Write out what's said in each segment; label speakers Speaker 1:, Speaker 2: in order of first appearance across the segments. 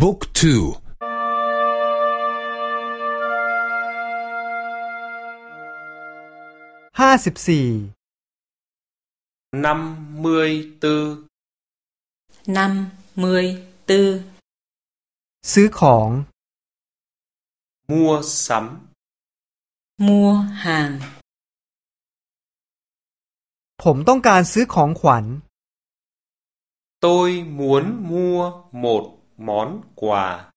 Speaker 1: บุ๊กทู
Speaker 2: ห้าสิบสี่
Speaker 3: năm mươi tư
Speaker 4: năm mươi tư
Speaker 2: ซื้อของ
Speaker 3: mua sắm
Speaker 4: mua hàng
Speaker 2: ผมต้องการซื้อของขวัญ
Speaker 3: tôi muốn mua một món quà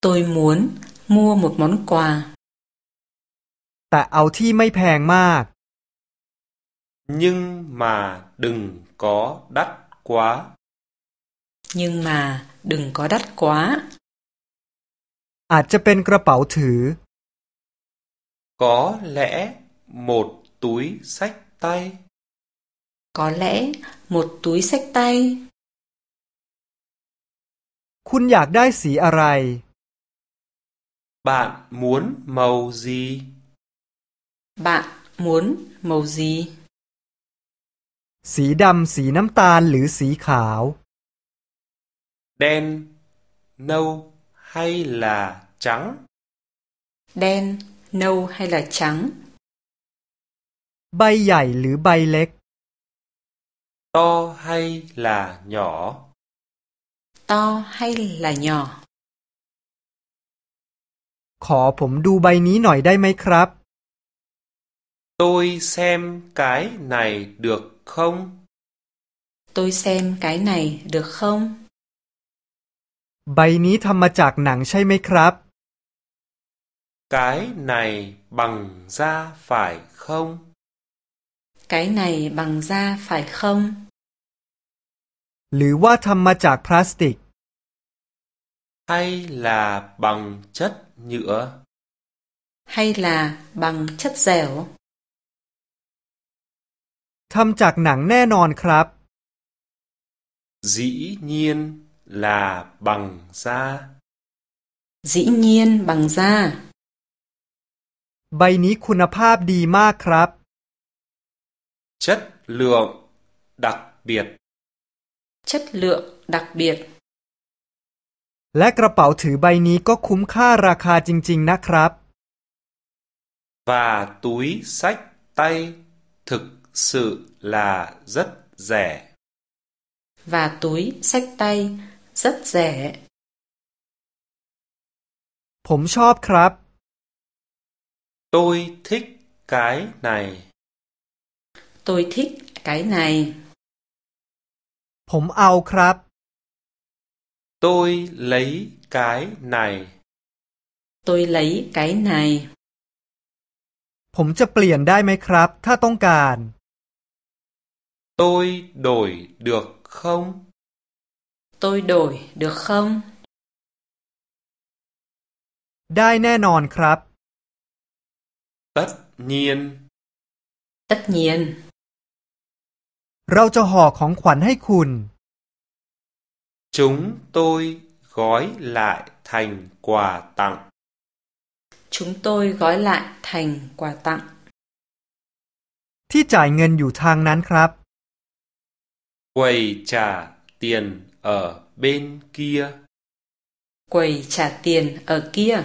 Speaker 4: tôi muốn mua một món quà
Speaker 2: แต่เอาที่ไม่แพงมาก
Speaker 3: nhưng mà đừng có đắt quá
Speaker 4: nhưng mà đừng có đắt quá
Speaker 2: อาจจะเป็นกระเป๋าถือ
Speaker 3: có lẽ một túi xách tay
Speaker 4: có lẽ một túi xách tay
Speaker 2: คุณอยากได้สีอะไร
Speaker 3: bạn muốn màu gì
Speaker 4: bạn muốn màu gì
Speaker 2: สีดำสีน้ำตาลหรือสีขาว
Speaker 3: đen nâu hay là trắng
Speaker 4: đen nâu hay là trắng
Speaker 2: ใบใหญ่หรือใบเล็ก
Speaker 3: to hay là nhỏ
Speaker 4: to hay là nhỏ
Speaker 2: ขอผมดูใบนี้หน่อยได้ไหมครับ
Speaker 3: tôi xem cái này được không
Speaker 4: tôi xem cái này được không
Speaker 2: ใบนี้ทำมาจากหนังใช่ไหมครับ
Speaker 3: cái này bằng da phải không
Speaker 4: cái này bằng da phải không
Speaker 2: หรือว่าทำมาจากพลาสติก
Speaker 3: hay là bằng chất nhựa
Speaker 4: hay là bằng chất dẻo
Speaker 2: ทำจากหนังแน่นอนครับ
Speaker 3: dĩ nhiên là bằng da
Speaker 4: dĩ nhiên bằng da
Speaker 2: ใบนี้คุณภาพดีมากครับ
Speaker 3: chất lượng đặc biệt
Speaker 4: chất lượng đặc biệt
Speaker 2: และกระเป๋าถือใบนี้ก็คุ้มค่าราคาจริง ๆ นะครับ
Speaker 3: và túi xách tay thực sự là rất rẻ
Speaker 4: và túi xách tay rất rẻ
Speaker 2: ผมชอบครับ
Speaker 3: tôi thích cái này
Speaker 4: tôi thích cái này
Speaker 2: ผมเอาครับ
Speaker 3: tôi lấy cái này
Speaker 4: tôi lấy cái này
Speaker 2: ผมจะเปลี่ยนได้ไหมครับ ถ้าต้องการ
Speaker 3: tôi đổi được không
Speaker 4: tôi đổi được không
Speaker 2: ได้แน่นอนครับ
Speaker 3: tất nhiên
Speaker 4: tất nhiên
Speaker 2: เราจะห่อของขวัญให้คุณ
Speaker 3: chúng tôi gói lại thành quà tặng
Speaker 4: chúng tôi gói lại thành quà tặng
Speaker 2: ที่จ่ายเงินอยู่ทางนั้นครับ
Speaker 3: quầy trả tiền ở bên kia
Speaker 4: quầy trả tiền ở kia